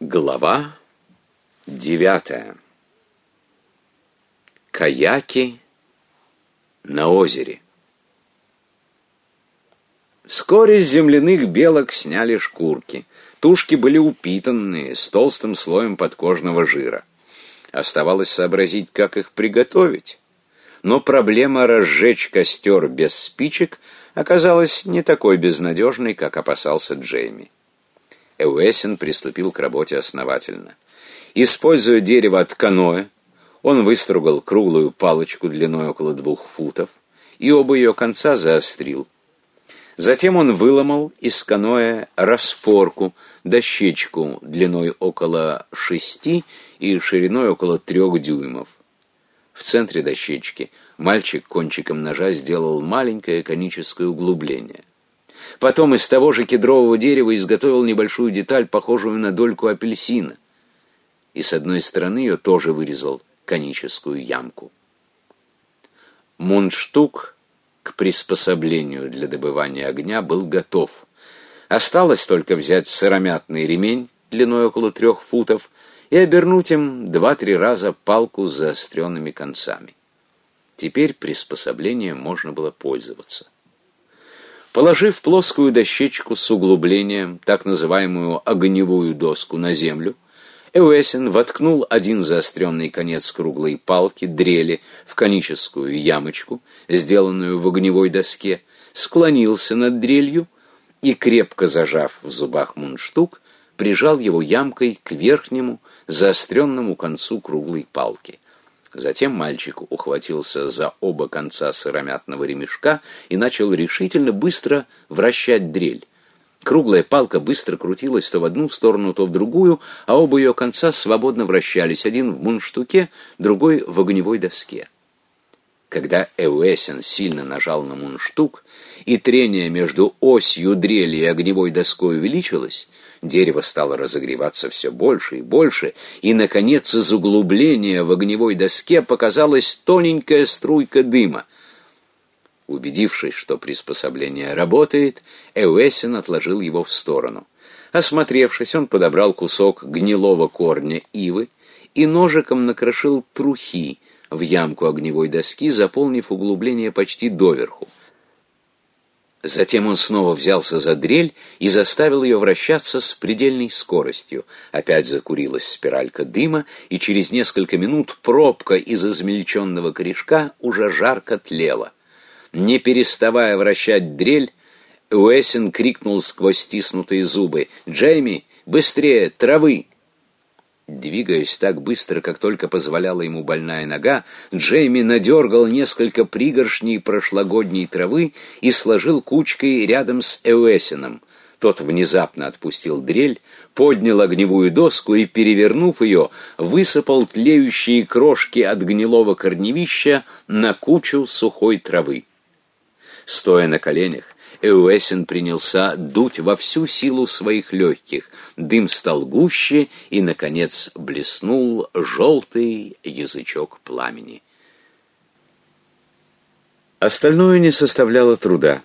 Глава девятая. Каяки на озере. Вскоре с земляных белок сняли шкурки. Тушки были упитанные, с толстым слоем подкожного жира. Оставалось сообразить, как их приготовить. Но проблема разжечь костер без спичек оказалась не такой безнадежной, как опасался Джейми. Эуэсин приступил к работе основательно. Используя дерево от каноэ, он выстругал круглую палочку длиной около двух футов и оба ее конца заострил. Затем он выломал из каноэ распорку, дощечку длиной около шести и шириной около трех дюймов. В центре дощечки мальчик кончиком ножа сделал маленькое коническое углубление. Потом из того же кедрового дерева изготовил небольшую деталь, похожую на дольку апельсина. И с одной стороны ее тоже вырезал коническую ямку. Мундштук к приспособлению для добывания огня был готов. Осталось только взять сыромятный ремень длиной около трех футов и обернуть им два-три раза палку с заостренными концами. Теперь приспособлением можно было пользоваться. Положив плоскую дощечку с углублением, так называемую огневую доску, на землю, Эуэсин воткнул один заостренный конец круглой палки, дрели, в коническую ямочку, сделанную в огневой доске, склонился над дрелью и, крепко зажав в зубах мундштук, прижал его ямкой к верхнему заостренному концу круглой палки. Затем мальчик ухватился за оба конца сыромятного ремешка и начал решительно быстро вращать дрель. Круглая палка быстро крутилась то в одну сторону, то в другую, а оба ее конца свободно вращались, один в мундштуке, другой в огневой доске. Когда Эуэсен сильно нажал на мундштук, и трение между осью дрели и огневой доской увеличилось, дерево стало разогреваться все больше и больше, и, наконец, из углубления в огневой доске показалась тоненькая струйка дыма. Убедившись, что приспособление работает, Эуэсин отложил его в сторону. Осмотревшись, он подобрал кусок гнилого корня ивы и ножиком накрошил трухи в ямку огневой доски, заполнив углубление почти доверху. Затем он снова взялся за дрель и заставил ее вращаться с предельной скоростью. Опять закурилась спиралька дыма, и через несколько минут пробка из измельченного корешка уже жарко тлела. Не переставая вращать дрель, Уэссен крикнул сквозь стиснутые зубы «Джейми, быстрее, травы!» Двигаясь так быстро, как только позволяла ему больная нога, Джейми надергал несколько пригоршней прошлогодней травы и сложил кучкой рядом с Эуэсином. Тот внезапно отпустил дрель, поднял огневую доску и, перевернув ее, высыпал тлеющие крошки от гнилого корневища на кучу сухой травы. Стоя на коленях, Эуэсин принялся дуть во всю силу своих легких. Дым стал гуще, и, наконец, блеснул желтый язычок пламени. Остальное не составляло труда.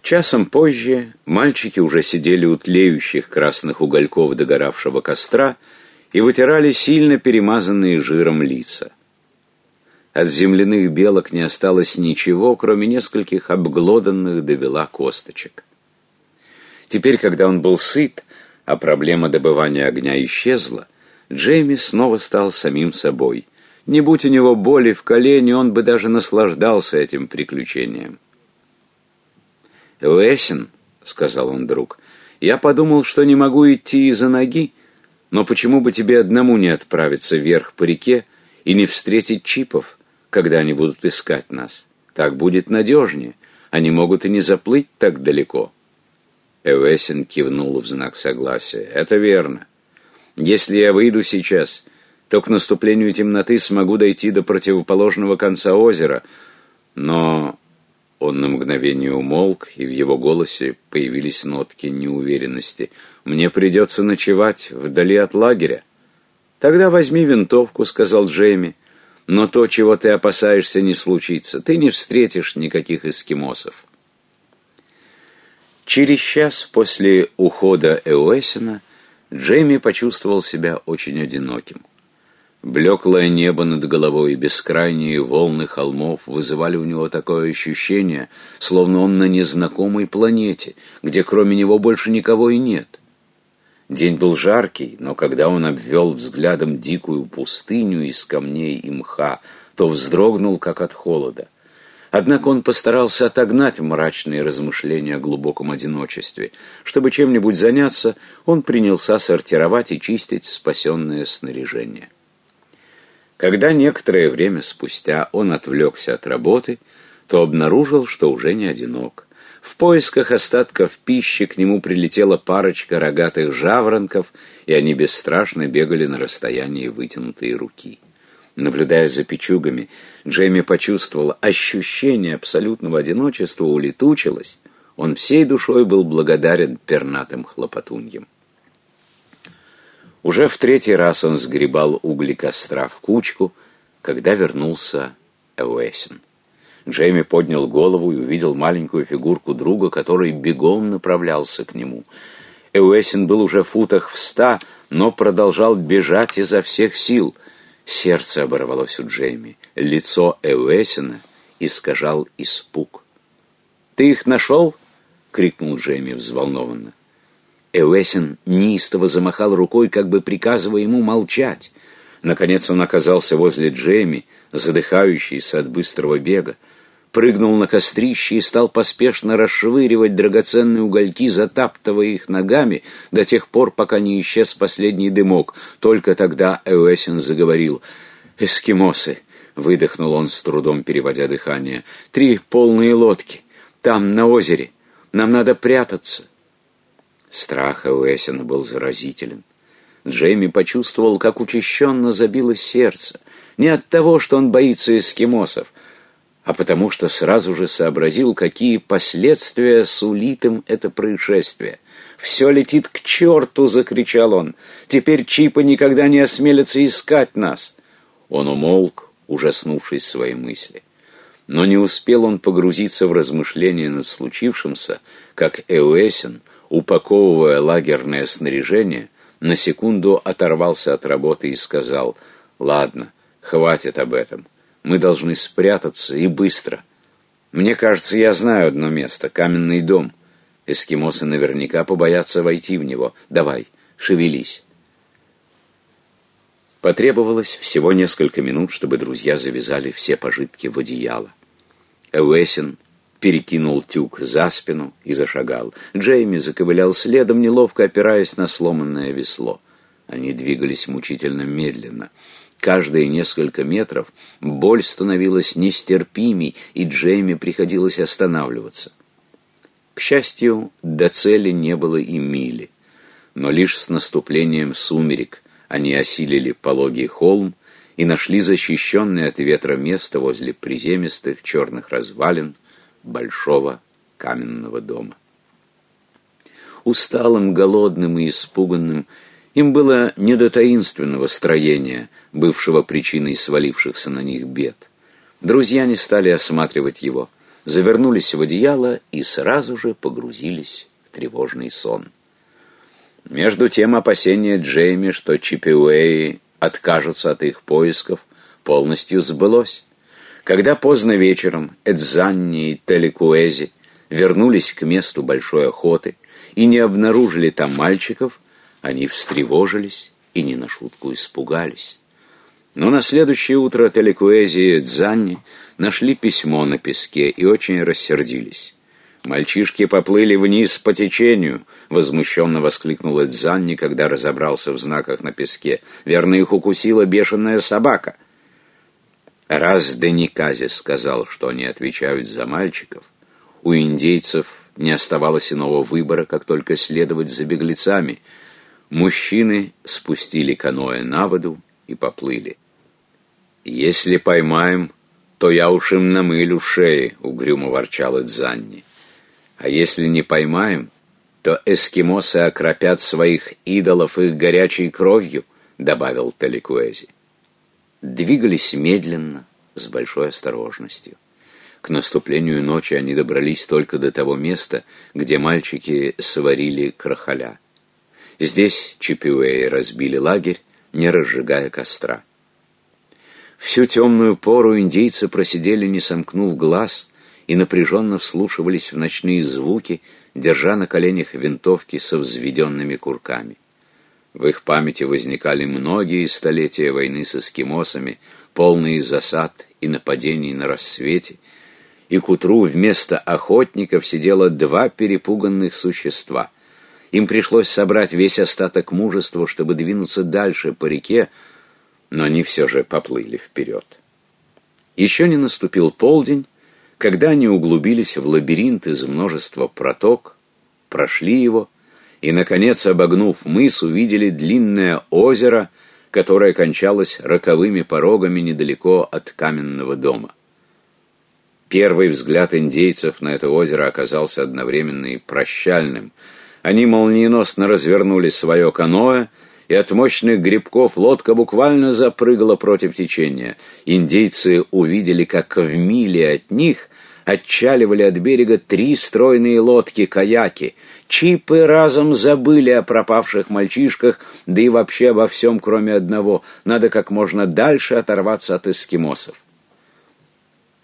Часом позже мальчики уже сидели у тлеющих красных угольков догоравшего костра и вытирали сильно перемазанные жиром лица. От земляных белок не осталось ничего, кроме нескольких обглоданных довела косточек. Теперь, когда он был сыт, а проблема добывания огня исчезла, Джейми снова стал самим собой. Не будь у него боли в колене, он бы даже наслаждался этим приключением. «Уэсин», — сказал он вдруг, — «я подумал, что не могу идти из-за ноги, но почему бы тебе одному не отправиться вверх по реке и не встретить чипов?» когда они будут искать нас. Так будет надежнее. Они могут и не заплыть так далеко. Эвесин кивнул в знак согласия. Это верно. Если я выйду сейчас, то к наступлению темноты смогу дойти до противоположного конца озера. Но он на мгновение умолк, и в его голосе появились нотки неуверенности. «Мне придется ночевать вдали от лагеря». «Тогда возьми винтовку», — сказал Джейми. Но то, чего ты опасаешься, не случится. Ты не встретишь никаких эскимосов. Через час после ухода Эуэсина Джейми почувствовал себя очень одиноким. Блеклое небо над головой и бескрайние волны холмов вызывали у него такое ощущение, словно он на незнакомой планете, где кроме него больше никого и нет. День был жаркий, но когда он обвел взглядом дикую пустыню из камней и мха, то вздрогнул, как от холода. Однако он постарался отогнать мрачные размышления о глубоком одиночестве. Чтобы чем-нибудь заняться, он принялся сортировать и чистить спасенное снаряжение. Когда некоторое время спустя он отвлекся от работы, то обнаружил, что уже не одинок. В поисках остатков пищи к нему прилетела парочка рогатых жаворонков, и они бесстрашно бегали на расстоянии вытянутой руки. Наблюдая за печугами, Джейми почувствовал, ощущение абсолютного одиночества улетучилось. Он всей душой был благодарен пернатым хлопотуньям. Уже в третий раз он сгребал угли костра в кучку, когда вернулся Эуэсин. Джейми поднял голову и увидел маленькую фигурку друга, который бегом направлялся к нему. Эуэсин был уже в футах в ста, но продолжал бежать изо всех сил — Сердце оборвалось у Джейми. Лицо Эуэсина искажал испуг. «Ты их нашел?» — крикнул Джейми взволнованно. Эуэсин неистово замахал рукой, как бы приказывая ему молчать. Наконец он оказался возле Джейми, задыхающийся от быстрого бега прыгнул на кострище и стал поспешно расшвыривать драгоценные угольки, затаптывая их ногами до тех пор, пока не исчез последний дымок. Только тогда Эуэсин заговорил. «Эскимосы!» — выдохнул он с трудом, переводя дыхание. «Три полные лодки. Там, на озере. Нам надо прятаться». Страх Эуэсина был заразителен. Джейми почувствовал, как учащенно забилось сердце. Не от того, что он боится эскимосов, а потому что сразу же сообразил, какие последствия сулит им это происшествие. «Все летит к черту!» — закричал он. «Теперь Чипа никогда не осмелится искать нас!» Он умолк, ужаснувшись своей мысли. Но не успел он погрузиться в размышления над случившимся, как Эуэсин, упаковывая лагерное снаряжение, на секунду оторвался от работы и сказал «Ладно, хватит об этом». Мы должны спрятаться и быстро. Мне кажется, я знаю одно место — каменный дом. Эскимосы наверняка побоятся войти в него. Давай, шевелись. Потребовалось всего несколько минут, чтобы друзья завязали все пожитки в одеяло. Эуэсин перекинул тюк за спину и зашагал. Джейми заковылял следом, неловко опираясь на сломанное весло. Они двигались мучительно медленно. Каждые несколько метров боль становилась нестерпимей, и Джейми приходилось останавливаться. К счастью, до цели не было и мили, но лишь с наступлением сумерек они осилили пологий холм и нашли защищенное от ветра место возле приземистых черных развалин большого каменного дома. Усталым, голодным и испуганным им было не до таинственного строения, бывшего причиной свалившихся на них бед. Друзья не стали осматривать его, завернулись в одеяло и сразу же погрузились в тревожный сон. Между тем опасение Джейми, что Чипиуэи откажутся от их поисков, полностью сбылось. Когда поздно вечером Эдзанни и Телекуэзи вернулись к месту большой охоты и не обнаружили там мальчиков, они встревожились и не на шутку испугались. Но на следующее утро Телекуэзи и Дзанни нашли письмо на песке и очень рассердились. «Мальчишки поплыли вниз по течению», — возмущенно воскликнул Эдзанни, когда разобрался в знаках на песке. «Верно, их укусила бешеная собака». Раз Деникази сказал, что они отвечают за мальчиков, у индейцев не оставалось иного выбора, как только следовать за беглецами — Мужчины спустили каноэ на воду и поплыли. «Если поймаем, то я уж им намылю шеи», — угрюмо ворчал Эдзанни. «А если не поймаем, то эскимосы окропят своих идолов их горячей кровью», — добавил Таликуэзи. Двигались медленно, с большой осторожностью. К наступлению ночи они добрались только до того места, где мальчики сварили крахаля. Здесь Чипюэи разбили лагерь, не разжигая костра. Всю темную пору индейцы просидели, не сомкнув глаз, и напряженно вслушивались в ночные звуки, держа на коленях винтовки со взведенными курками. В их памяти возникали многие столетия войны с эскимосами, полные засад и нападений на рассвете, и к утру вместо охотников сидело два перепуганных существа. Им пришлось собрать весь остаток мужества, чтобы двинуться дальше по реке, но они все же поплыли вперед. Еще не наступил полдень, когда они углубились в лабиринт из множества проток, прошли его и, наконец, обогнув мыс, увидели длинное озеро, которое кончалось роковыми порогами недалеко от каменного дома. Первый взгляд индейцев на это озеро оказался одновременно и прощальным. Они молниеносно развернули свое каноэ, и от мощных грибков лодка буквально запрыгала против течения. Индейцы увидели, как в миле от них отчаливали от берега три стройные лодки-каяки. Чипы разом забыли о пропавших мальчишках, да и вообще обо всем, кроме одного. Надо как можно дальше оторваться от эскимосов.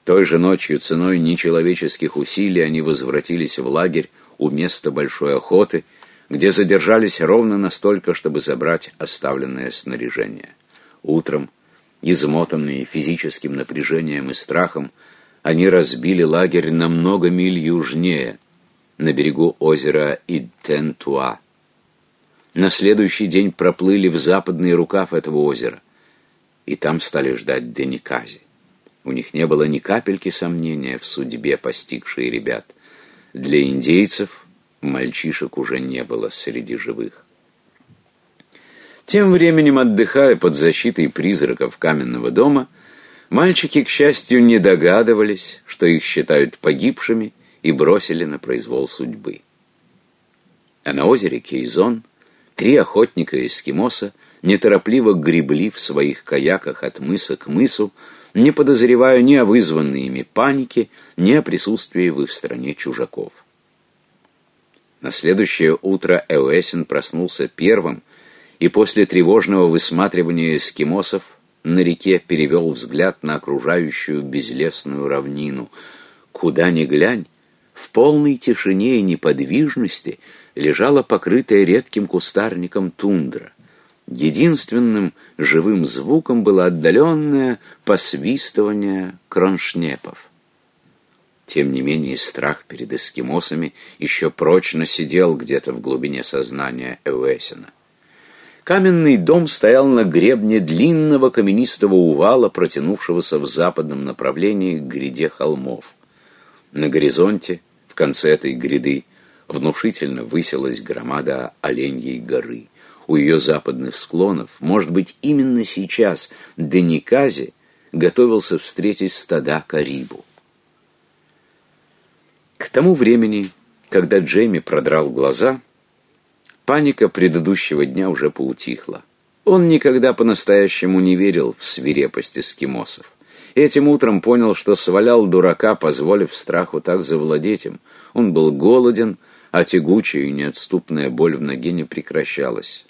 Той же ночью ценой нечеловеческих усилий они возвратились в лагерь у места большой охоты, где задержались ровно настолько, чтобы забрать оставленное снаряжение. Утром, измотанные физическим напряжением и страхом, они разбили лагерь на много миль южнее, на берегу озера Идтентуа. На следующий день проплыли в западный рукав этого озера, и там стали ждать Деникази. У них не было ни капельки сомнения в судьбе, постигшей ребят. Для индейцев мальчишек уже не было среди живых. Тем временем, отдыхая под защитой призраков каменного дома, Мальчики, к счастью, не догадывались, что их считают погибшими, и бросили на произвол судьбы. А на озере Кейзон три охотника-эскимоса неторопливо гребли в своих каяках от мыса к мысу, не подозревая ни о вызванной ими панике, ни о присутствии в их стране чужаков. На следующее утро Эуэсин проснулся первым, и после тревожного высматривания эскимосов на реке перевел взгляд на окружающую безлесную равнину. Куда ни глянь, в полной тишине и неподвижности лежала покрытая редким кустарником тундра. Единственным живым звуком было отдаленное посвистывание кроншнепов. Тем не менее страх перед эскимосами еще прочно сидел где-то в глубине сознания Эуэсина. Каменный дом стоял на гребне длинного каменистого увала, протянувшегося в западном направлении к гряде холмов. На горизонте, в конце этой гряды, внушительно высилась громада Оленьей горы. У ее западных склонов, может быть, именно сейчас Деникази готовился встретить стада Карибу. К тому времени, когда Джейми продрал глаза, Паника предыдущего дня уже поутихла. Он никогда по-настоящему не верил в свирепость эскимосов. Этим утром понял, что свалял дурака, позволив страху так завладеть им. Он был голоден, а тягучая и неотступная боль в ноге не прекращалась.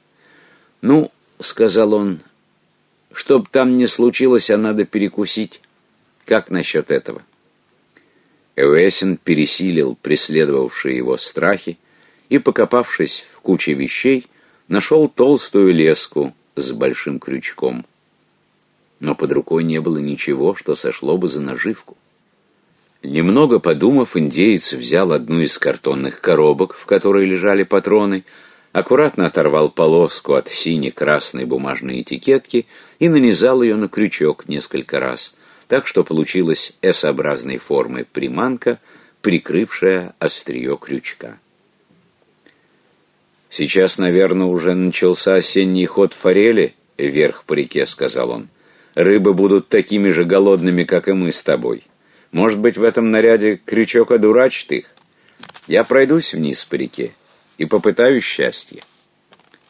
«Ну, — сказал он, — чтоб там не случилось, а надо перекусить. Как насчет этого?» Эуэсин пересилил преследовавшие его страхи и, покопавшись в куче вещей, нашел толстую леску с большим крючком. Но под рукой не было ничего, что сошло бы за наживку. Немного подумав, индеец взял одну из картонных коробок, в которой лежали патроны, аккуратно оторвал полоску от сине-красной бумажной этикетки и нанизал ее на крючок несколько раз, так что получилась S-образной формы приманка, прикрывшая острие крючка. «Сейчас, наверное, уже начался осенний ход форели вверх по реке», — сказал он. «Рыбы будут такими же голодными, как и мы с тобой. Может быть, в этом наряде крючок одурачит их? Я пройдусь вниз по реке и попытаюсь счастье».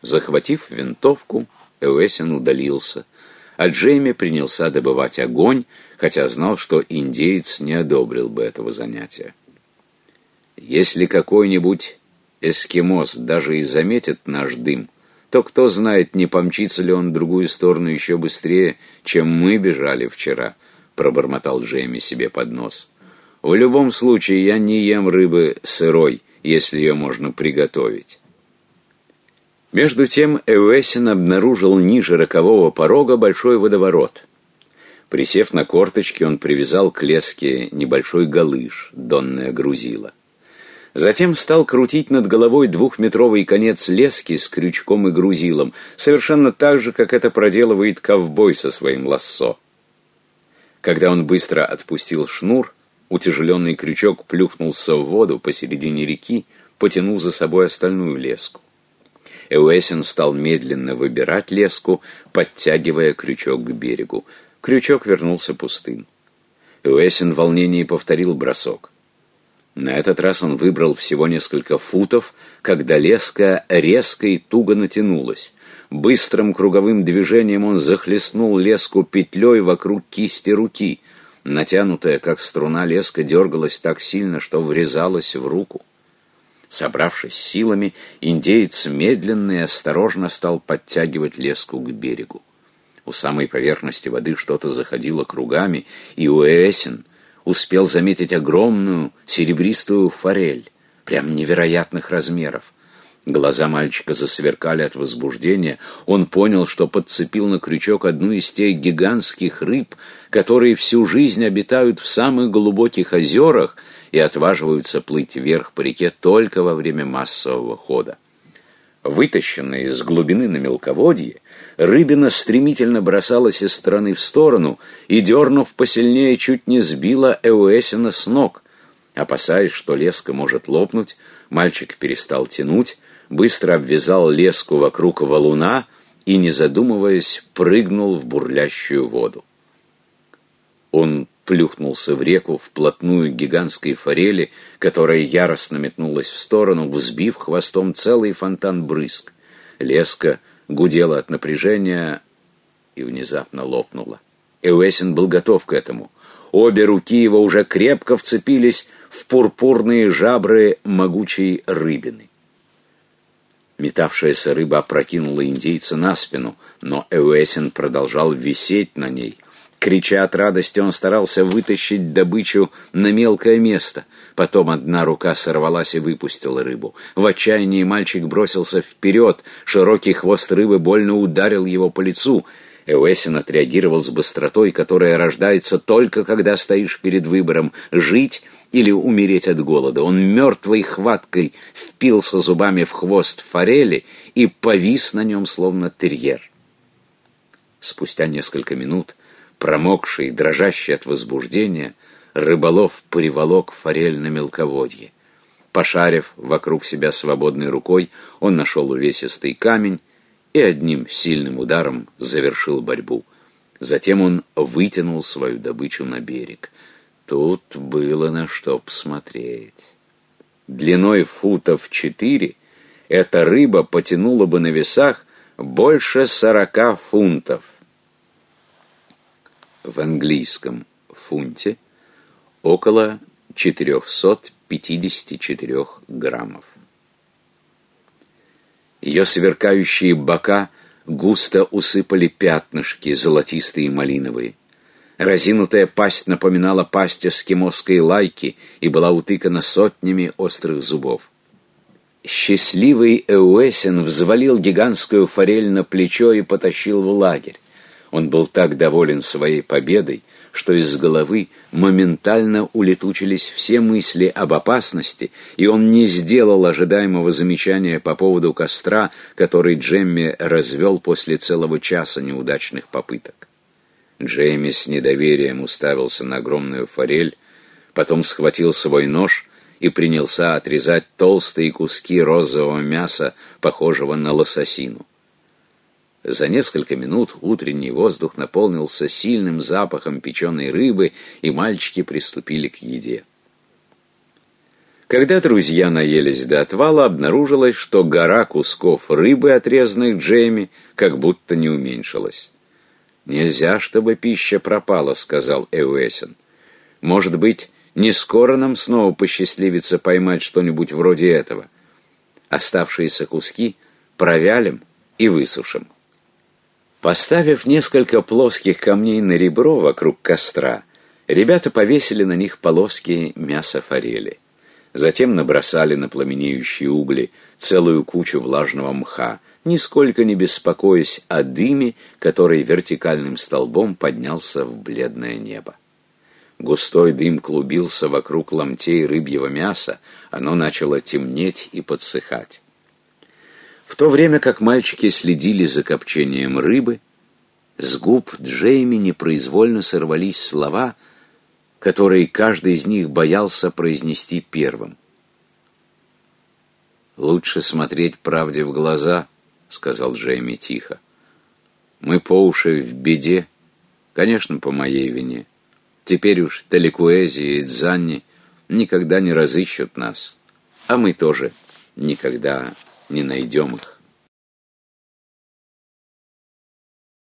Захватив винтовку, Эуэсин удалился, а Джейми принялся добывать огонь, хотя знал, что индеец не одобрил бы этого занятия. Если какой-нибудь эскимос даже и заметит наш дым, то кто знает, не помчится ли он в другую сторону еще быстрее, чем мы бежали вчера, — пробормотал Джейми себе под нос. В любом случае, я не ем рыбы сырой, если ее можно приготовить. Между тем Эуэсин обнаружил ниже рокового порога большой водоворот. Присев на корточки, он привязал к леске небольшой галыш, донное грузило. Затем стал крутить над головой двухметровый конец лески с крючком и грузилом, совершенно так же, как это проделывает ковбой со своим лассо. Когда он быстро отпустил шнур, утяжеленный крючок плюхнулся в воду посередине реки, потянув за собой остальную леску. Эуэсин стал медленно выбирать леску, подтягивая крючок к берегу. Крючок вернулся пустым. Эуэсин в волнении повторил бросок. На этот раз он выбрал всего несколько футов, когда леска резко и туго натянулась. Быстрым круговым движением он захлестнул леску петлей вокруг кисти руки. Натянутая, как струна, леска дергалась так сильно, что врезалась в руку. Собравшись силами, индеец медленно и осторожно стал подтягивать леску к берегу. У самой поверхности воды что-то заходило кругами, и Уэсин успел заметить огромную серебристую форель, прям невероятных размеров. Глаза мальчика засверкали от возбуждения. Он понял, что подцепил на крючок одну из тех гигантских рыб, которые всю жизнь обитают в самых глубоких озерах и отваживаются плыть вверх по реке только во время массового хода. Вытащенная из глубины на мелководье, рыбина стремительно бросалась из стороны в сторону и, дернув посильнее, чуть не сбила Эуэсина с ног. Опасаясь, что леска может лопнуть, мальчик перестал тянуть, быстро обвязал леску вокруг валуна и, не задумываясь, прыгнул в бурлящую воду. Он плюхнулся в реку вплотную к гигантской форели, которая яростно метнулась в сторону, взбив хвостом целый фонтан брызг. Леска гудела от напряжения и внезапно лопнула. Эуэсин был готов к этому. Обе руки его уже крепко вцепились в пурпурные жабры могучей рыбины. Метавшаяся рыба опрокинула индейца на спину, но Эуэсин продолжал висеть на ней, Крича от радости, он старался вытащить добычу на мелкое место. Потом одна рука сорвалась и выпустила рыбу. В отчаянии мальчик бросился вперед. Широкий хвост рыбы больно ударил его по лицу. Эуэсин отреагировал с быстротой, которая рождается только когда стоишь перед выбором — жить или умереть от голода. Он мертвой хваткой впился зубами в хвост форели и повис на нем, словно терьер. Спустя несколько минут Промокший, дрожащий от возбуждения, рыболов приволок форель на мелководье. Пошарив вокруг себя свободной рукой, он нашел увесистый камень и одним сильным ударом завершил борьбу. Затем он вытянул свою добычу на берег. Тут было на что посмотреть. Длиной футов четыре эта рыба потянула бы на весах больше сорока фунтов в английском фунте около 454 граммов. Ее сверкающие бока густо усыпали пятнышки, золотистые и малиновые. Разинутая пасть напоминала пасть эскимосской лайки и была утыкана сотнями острых зубов. Счастливый Эуэсин взвалил гигантскую форель на плечо и потащил в лагерь. Он был так доволен своей победой, что из головы моментально улетучились все мысли об опасности, и он не сделал ожидаемого замечания по поводу костра, который Джемми развел после целого часа неудачных попыток. Джейми с недоверием уставился на огромную форель, потом схватил свой нож и принялся отрезать толстые куски розового мяса, похожего на лососину. За несколько минут утренний воздух наполнился сильным запахом печеной рыбы, и мальчики приступили к еде. Когда друзья наелись до отвала, обнаружилось, что гора кусков рыбы, отрезанных Джейми, как будто не уменьшилась. «Нельзя, чтобы пища пропала», — сказал Эуэсен. «Может быть, не скоро нам снова посчастливится поймать что-нибудь вроде этого». Оставшиеся куски провялим и высушим. Поставив несколько плоских камней на ребро вокруг костра, ребята повесили на них полоски мяса форели. Затем набросали на пламенеющие угли целую кучу влажного мха, нисколько не беспокоясь о дыме, который вертикальным столбом поднялся в бледное небо. Густой дым клубился вокруг ломтей рыбьего мяса, оно начало темнеть и подсыхать. В то время как мальчики следили за копчением рыбы, с губ Джейми непроизвольно сорвались слова, которые каждый из них боялся произнести первым. «Лучше смотреть правде в глаза», — сказал Джейми тихо. «Мы по уши в беде, конечно, по моей вине. Теперь уж Таликуэзи и Дзанни никогда не разыщут нас, а мы тоже никогда не найдем их.